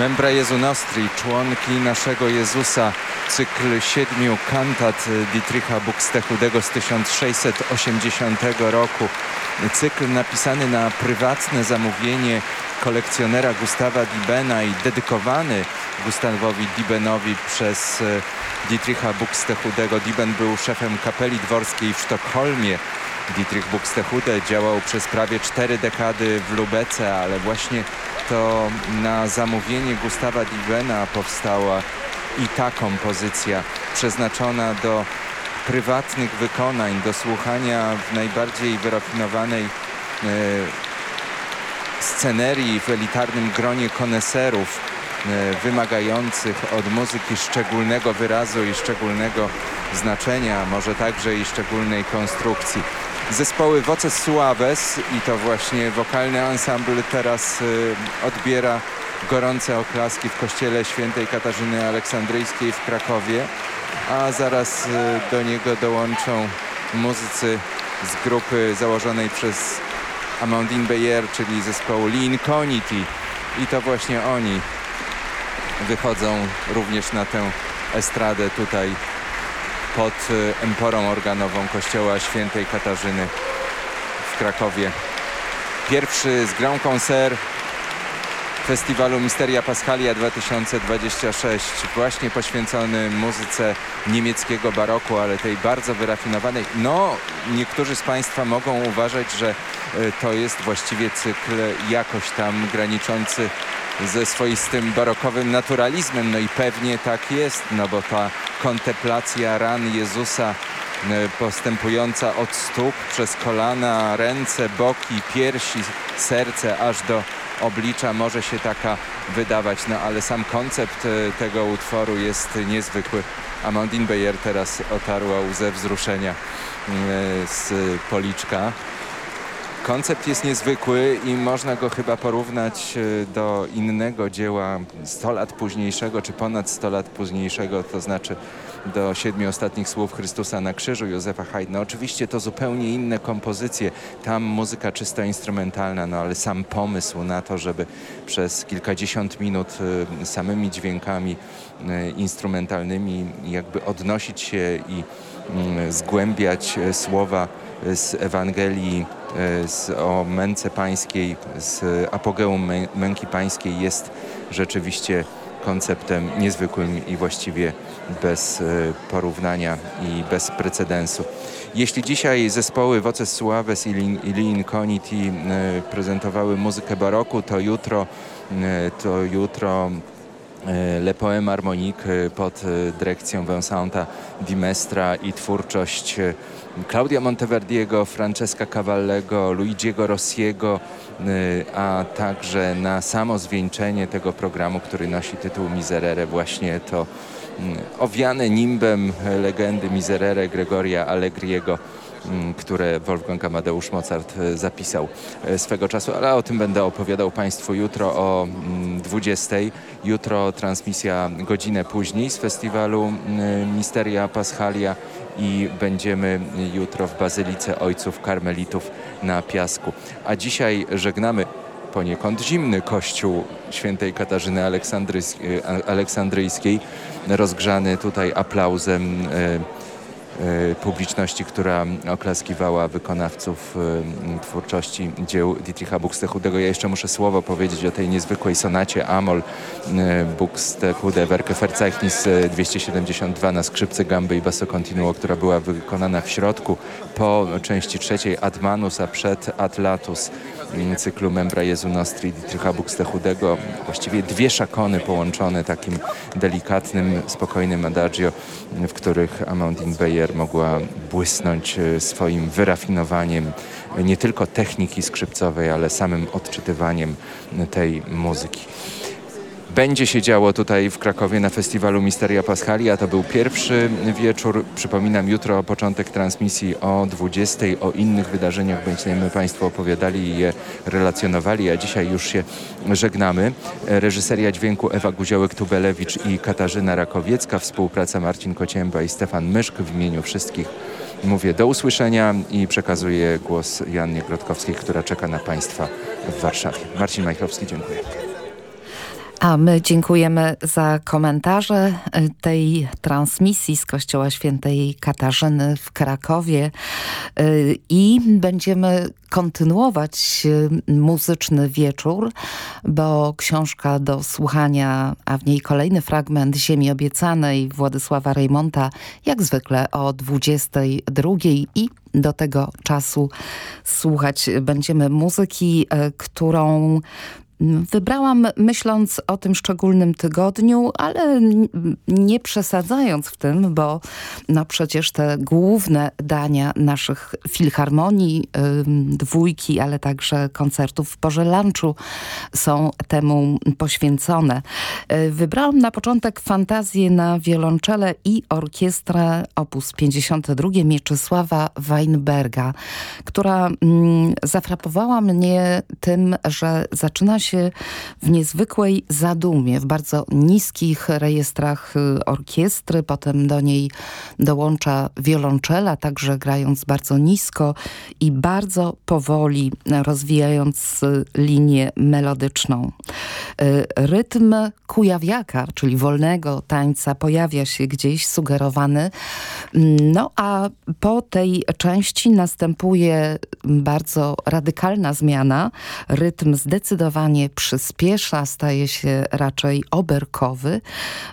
Membra Jezu Nostri, członki naszego Jezusa, cykl siedmiu kantat Dietricha Buxtehudego z 1680 roku. Cykl napisany na prywatne zamówienie kolekcjonera Gustawa Dibena i dedykowany Gustawowi Dibenowi przez e, Dietricha Buxtehudego. Diben był szefem kapeli dworskiej w Sztokholmie. Dietrich Buxtehude działał przez prawie cztery dekady w Lubece, ale właśnie to na zamówienie Gustawa Dibena powstała i ta kompozycja przeznaczona do prywatnych wykonań, do słuchania w najbardziej wyrafinowanej e, scenerii w elitarnym gronie koneserów e, wymagających od muzyki szczególnego wyrazu i szczególnego znaczenia, może także i szczególnej konstrukcji. Zespoły Voces Suaves i to właśnie wokalny ensemble teraz y, odbiera gorące oklaski w kościele świętej Katarzyny Aleksandryjskiej w Krakowie. a zaraz do niego dołączą muzycy z grupy założonej przez Amandine Beyer, czyli zespołu Lincolnity. I to właśnie oni wychodzą również na tę estradę tutaj pod emporą organową kościoła świętej Katarzyny w Krakowie. Pierwszy z Grand festiwalu Misteria Paschalia 2026, właśnie poświęcony muzyce niemieckiego baroku, ale tej bardzo wyrafinowanej. No, niektórzy z Państwa mogą uważać, że e, to jest właściwie cykl jakoś tam graniczący ze swoistym barokowym naturalizmem. No i pewnie tak jest, no bo ta kontemplacja ran Jezusa e, postępująca od stóp przez kolana, ręce, boki, piersi, serce aż do oblicza może się taka wydawać, no ale sam koncept e, tego utworu jest niezwykły. Amandine Beyer teraz otarła łzę wzruszenia e, z policzka. Koncept jest niezwykły i można go chyba porównać e, do innego dzieła 100 lat późniejszego, czy ponad 100 lat późniejszego, to znaczy do siedmiu ostatnich słów Chrystusa na krzyżu Józefa Haydna. Oczywiście to zupełnie inne kompozycje, tam muzyka czysto instrumentalna, no ale sam pomysł na to, żeby przez kilkadziesiąt minut y, samymi dźwiękami y, instrumentalnymi jakby odnosić się i y, zgłębiać słowa z Ewangelii z, o męce pańskiej, z apogeum męki pańskiej jest rzeczywiście konceptem niezwykłym i właściwie bez e, porównania i bez precedensu. Jeśli dzisiaj zespoły Voces Suaves i Lin Coniti e, prezentowały muzykę baroku, to jutro, e, to jutro Le Poème Harmonique pod dyrekcją Vincenta Di Mestra i twórczość Claudia Monteverdiego, Francesca Cavallego, Luigiego Rossiego, y, a także na samo zwieńczenie tego programu, który nosi tytuł Miserere, właśnie to mm, owiane nimbem legendy Miserere Gregoria Allegriego Mm, które Wolfgang Amadeusz Mozart e, zapisał e, swego czasu, ale o tym będę opowiadał Państwu jutro o 20. Mm, jutro transmisja godzinę później z festiwalu Misteria Paschalia i będziemy jutro w Bazylice Ojców Karmelitów na Piasku. A dzisiaj żegnamy poniekąd zimny kościół świętej Katarzyny e, Aleksandryjskiej, rozgrzany tutaj aplauzem E, publiczności, która oklaskiwała wykonawców e, twórczości dzieł Dietricha Buxtehudego. Ja jeszcze muszę słowo powiedzieć o tej niezwykłej sonacie Amol e, Buxtehude Werke Verzeichnis 272 na skrzypce gamby i basso continuo, która była wykonana w środku po części trzeciej Admanus, a przed Atlatus cyklu Membra Jezu Nostri Dietricha Buxtehudego. Właściwie dwie szakony połączone takim delikatnym, spokojnym adagio, w których Amandine Beyer mogła błysnąć e, swoim wyrafinowaniem nie tylko techniki skrzypcowej, ale samym odczytywaniem tej muzyki będzie się działo tutaj w Krakowie na festiwalu Misteria Paschalia. To był pierwszy wieczór. Przypominam, jutro początek transmisji o 20. O innych wydarzeniach będziemy Państwu opowiadali i je relacjonowali, a dzisiaj już się żegnamy. Reżyseria dźwięku Ewa Guziołek-Tubelewicz i Katarzyna Rakowiecka, współpraca Marcin Kocięba i Stefan Myszk w imieniu wszystkich mówię do usłyszenia i przekazuję głos Jannie Grotkowskiej, która czeka na Państwa w Warszawie. Marcin Majchrowski, dziękuję. A my dziękujemy za komentarze tej transmisji z Kościoła Świętej Katarzyny w Krakowie y, i będziemy kontynuować y, muzyczny wieczór, bo książka do słuchania, a w niej kolejny fragment Ziemi Obiecanej Władysława Rejmonta, jak zwykle o 22 i do tego czasu słuchać będziemy muzyki, y, którą Wybrałam myśląc o tym szczególnym tygodniu, ale nie przesadzając w tym, bo no przecież te główne dania naszych filharmonii, dwójki, ale także koncertów w porze lunchu są temu poświęcone. Y, wybrałam na początek fantazję na wiolonczele i orkiestrę op. 52 Mieczysława Weinberga, która zafrapowała mnie tym, że zaczyna się się w niezwykłej zadumie, w bardzo niskich rejestrach y, orkiestry, potem do niej dołącza wiolonczela, także grając bardzo nisko i bardzo powoli rozwijając y, linię melodyczną. Y, rytm kujawiaka, czyli wolnego tańca pojawia się gdzieś sugerowany, no a po tej części następuje bardzo radykalna zmiana. Rytm zdecydowanie przyspiesza, staje się raczej oberkowy,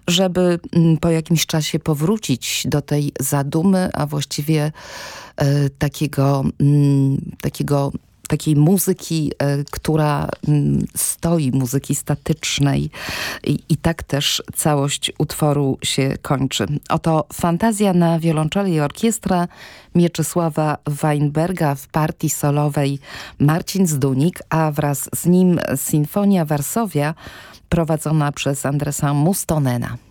żeby mm, po jakimś czasie powrócić do tej zadumy, a właściwie e, takiego, mm, takiego takiej muzyki, e, która mm, stoi, muzyki statycznej I, i, tak też całość utworu się kończy. Oto fantazja na wiolonczeli i orkiestra Mieczysława Weinberga w partii solowej Marcin Zdunik, a wraz z nim Sinfonia Varsovia prowadzona przez Andresa Mustonena.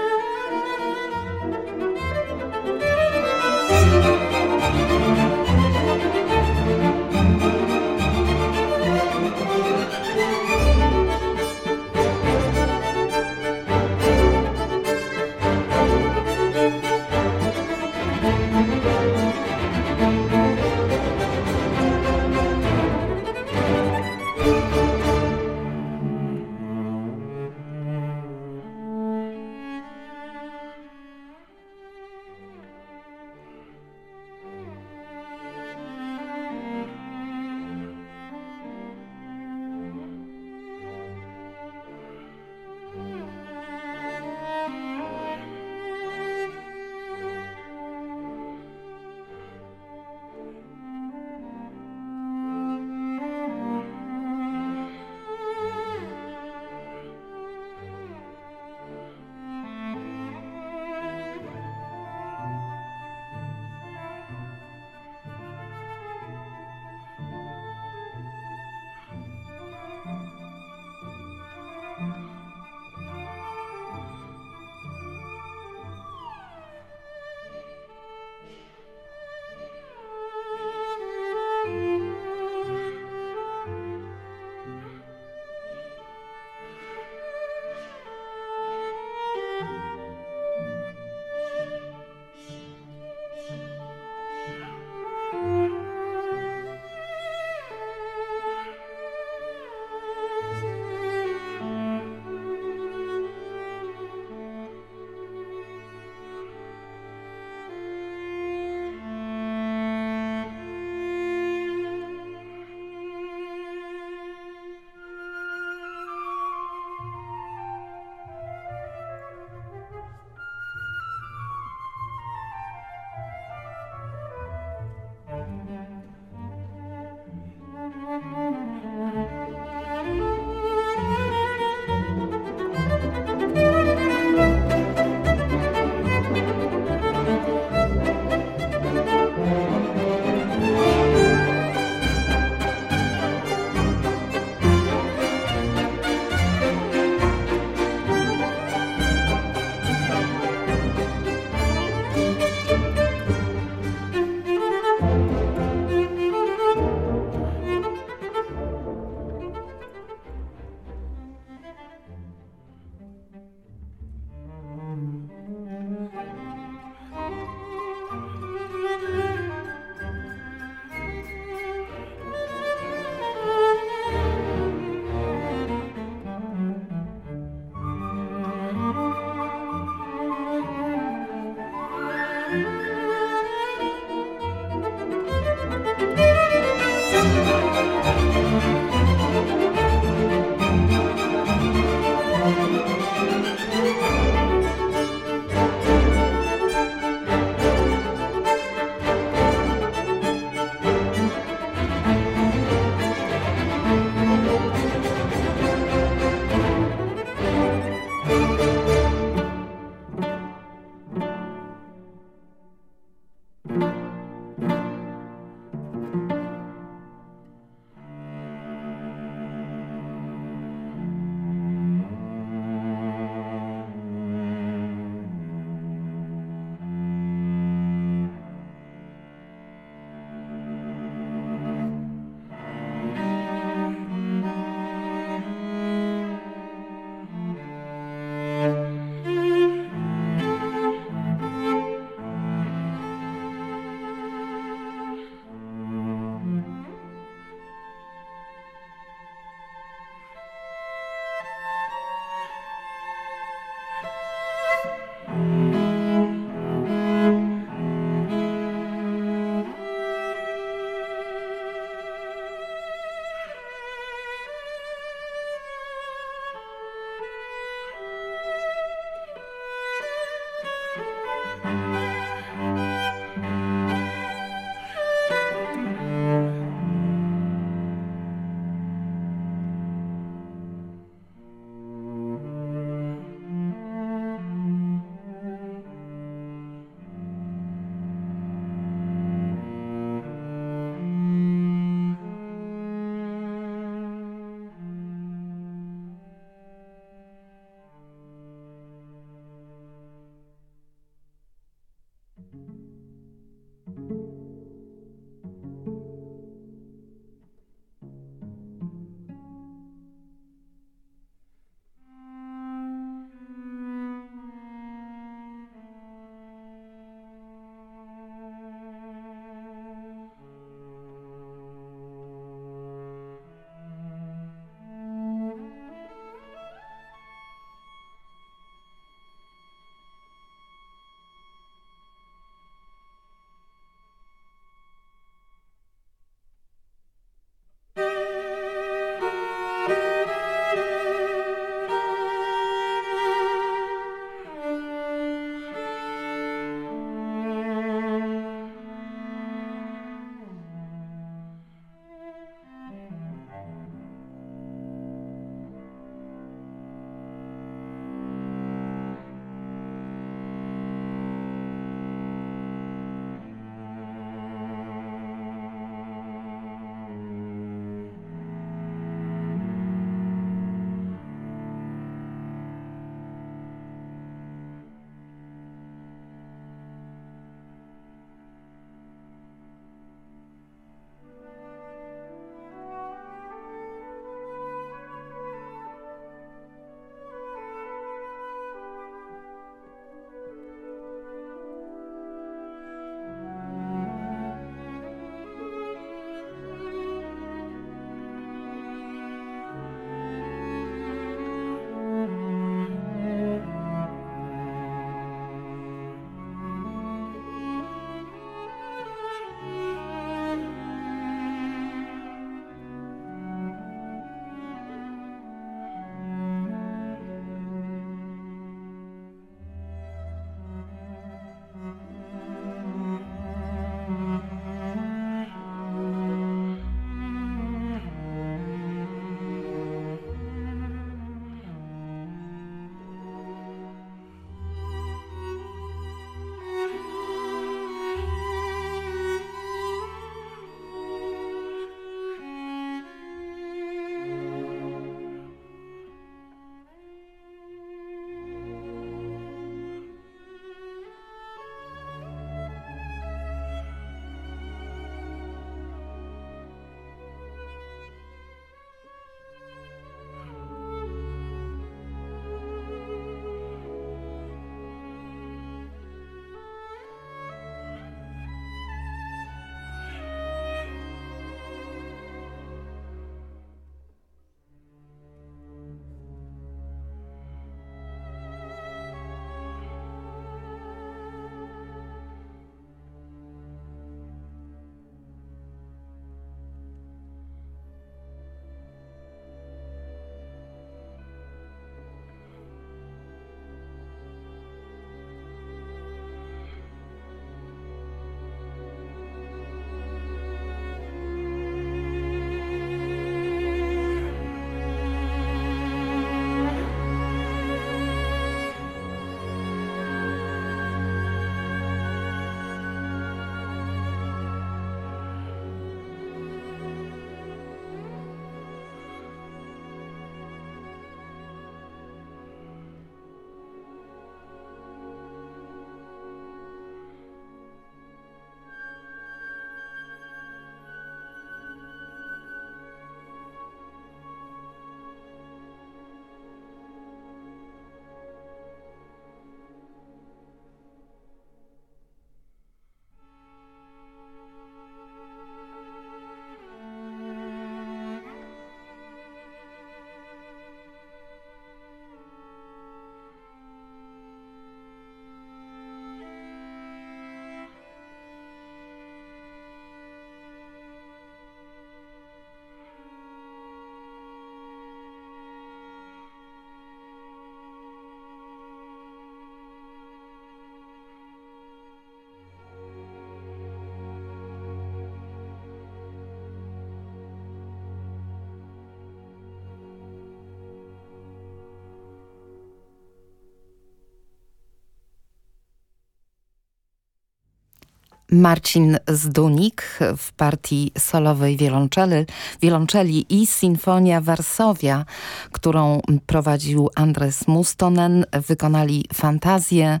Marcin Zdunik w partii solowej wiolonczeli, wiolonczeli i Sinfonia Varsovia, którą prowadził Andres Mustonen, wykonali Fantazję,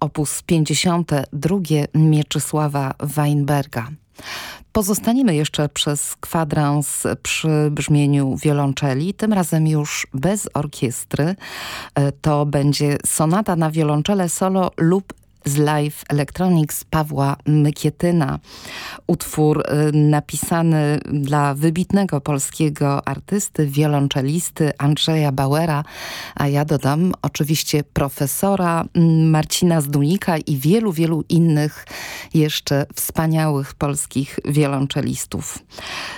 opus 52 Mieczysława Weinberga. Pozostaniemy jeszcze przez kwadrans przy brzmieniu wiolonczeli, tym razem już bez orkiestry. E, to będzie sonata na wiolonczele solo lub z Live Electronics Pawła Mykietyna. Utwór y, napisany dla wybitnego polskiego artysty, wiolonczelisty Andrzeja Bauera, a ja dodam oczywiście profesora mm, Marcina Zdunika i wielu, wielu innych jeszcze wspaniałych polskich wiolonczelistów.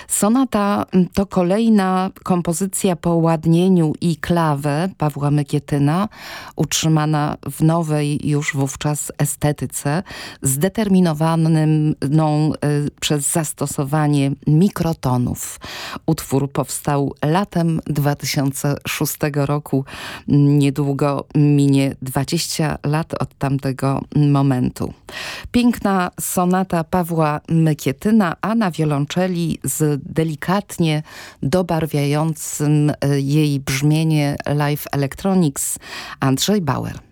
Sonata mm, to kolejna kompozycja po ładnieniu i klawę Pawła Mykietyna, utrzymana w nowej już wówczas estetyce zdeterminowanym no, przez zastosowanie mikrotonów. Utwór powstał latem 2006 roku. Niedługo minie 20 lat od tamtego momentu. Piękna sonata Pawła Mykietyna, a na wiolonczeli z delikatnie dobarwiającym jej brzmienie Live Electronics Andrzej Bauer.